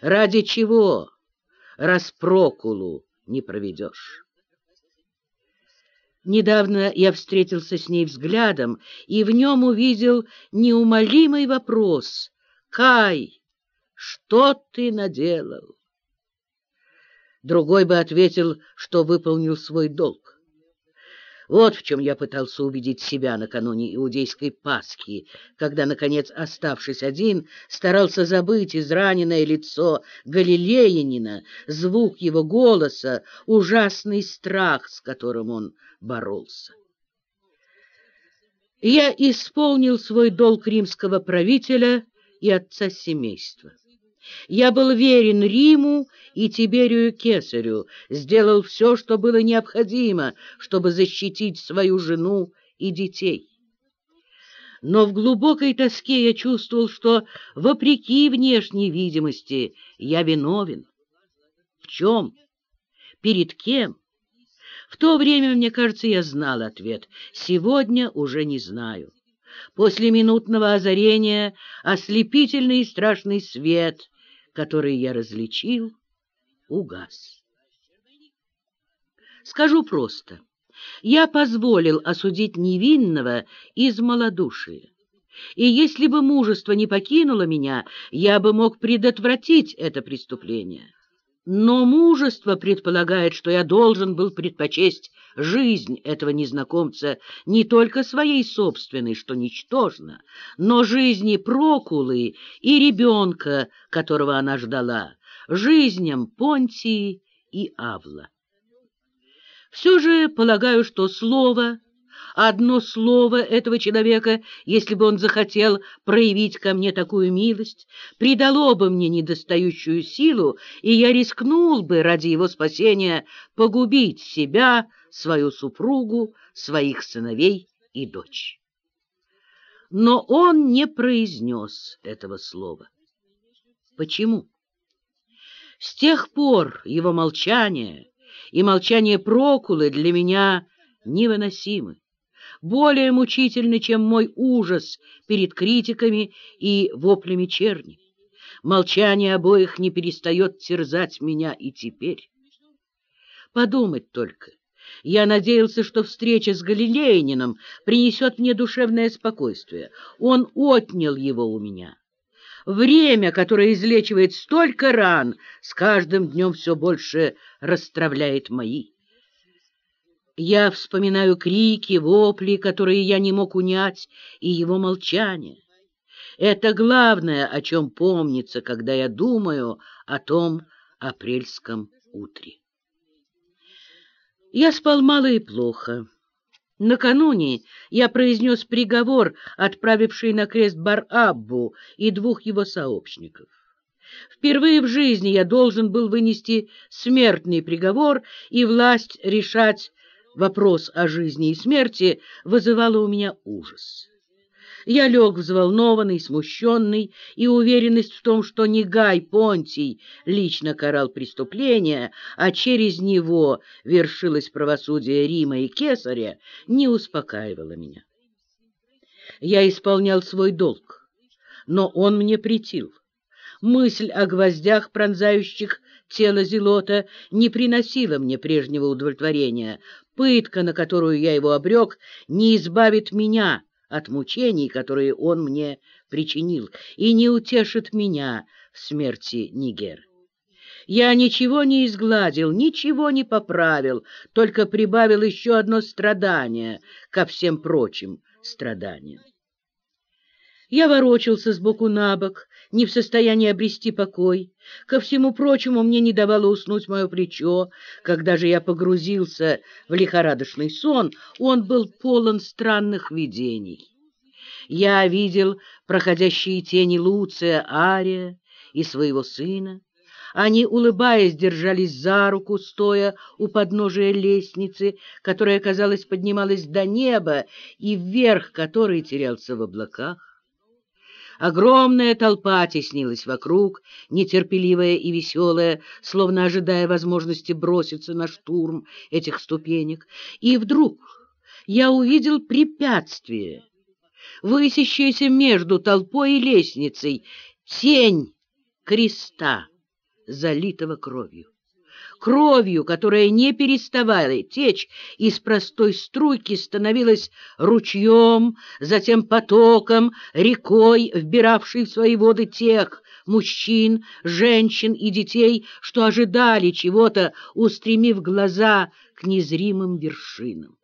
Ради чего распрокулу не проведешь? Недавно я встретился с ней взглядом и в нем увидел неумолимый вопрос. «Кай, что ты наделал?» Другой бы ответил, что выполнил свой долг. Вот в чем я пытался убедить себя накануне иудейской Пасхи, когда, наконец, оставшись один, старался забыть израненное лицо галилеянина, звук его голоса, ужасный страх, с которым он боролся. Я исполнил свой долг римского правителя и отца семейства. Я был верен Риму и Тиберию Кесарю, сделал все, что было необходимо, чтобы защитить свою жену и детей. Но в глубокой тоске я чувствовал, что, вопреки внешней видимости, я виновен. В чем? Перед кем? В то время, мне кажется, я знал ответ. Сегодня уже не знаю. После минутного озарения ослепительный и страшный свет, который я различил, угас. Скажу просто. Я позволил осудить невинного из малодушия. И если бы мужество не покинуло меня, я бы мог предотвратить это преступление. Но мужество предполагает, что я должен был предпочесть жизнь этого незнакомца не только своей собственной, что ничтожно, но жизни Прокулы и ребенка, которого она ждала, жизням Понтии и Авла. Все же полагаю, что слово одно слово этого человека, если бы он захотел проявить ко мне такую милость, придало бы мне недостающую силу, и я рискнул бы ради его спасения погубить себя, свою супругу, своих сыновей и дочь. Но он не произнес этого слова. Почему? С тех пор его молчание и молчание Прокулы для меня невыносимы более мучительны, чем мой ужас перед критиками и воплями черни. Молчание обоих не перестает терзать меня и теперь. Подумать только. Я надеялся, что встреча с Галилеянином принесет мне душевное спокойствие. Он отнял его у меня. Время, которое излечивает столько ран, с каждым днем все больше расстравляет мои. Я вспоминаю крики, вопли, которые я не мог унять, и его молчание. Это главное, о чем помнится, когда я думаю о том апрельском утре. Я спал мало и плохо. Накануне я произнес приговор, отправивший на крест Бар-Аббу и двух его сообщников. Впервые в жизни я должен был вынести смертный приговор и власть решать Вопрос о жизни и смерти вызывало у меня ужас. Я лег взволнованный, смущенный, и уверенность в том, что не Гай Понтий лично карал преступления, а через него вершилось правосудие Рима и Кесаря, не успокаивала меня. Я исполнял свой долг, но он мне претил. Мысль о гвоздях, пронзающих тело Зелота, не приносила мне прежнего удовлетворения. Пытка, на которую я его обрек, не избавит меня от мучений, которые он мне причинил, и не утешит меня в смерти Нигер. Я ничего не изгладил, ничего не поправил, только прибавил еще одно страдание ко всем прочим страданиям. Я ворочался сбоку на бок, не в состоянии обрести покой. Ко всему прочему, мне не давало уснуть мое плечо. Когда же я погрузился в лихорадочный сон, он был полон странных видений. Я видел проходящие тени Луция, Ария и своего сына. Они, улыбаясь, держались за руку, стоя у подножия лестницы, которая, казалось, поднималась до неба, и вверх которой терялся в облаках. Огромная толпа теснилась вокруг, нетерпеливая и веселая, словно ожидая возможности броситься на штурм этих ступенек. И вдруг я увидел препятствие, высящееся между толпой и лестницей, тень креста. залитого кровью. Кровью, которая, не переставая течь, из простой струйки становилась ручьем, затем потоком, рекой, вбиравшей в свои воды тех мужчин, женщин и детей, что ожидали чего-то, устремив глаза к незримым вершинам.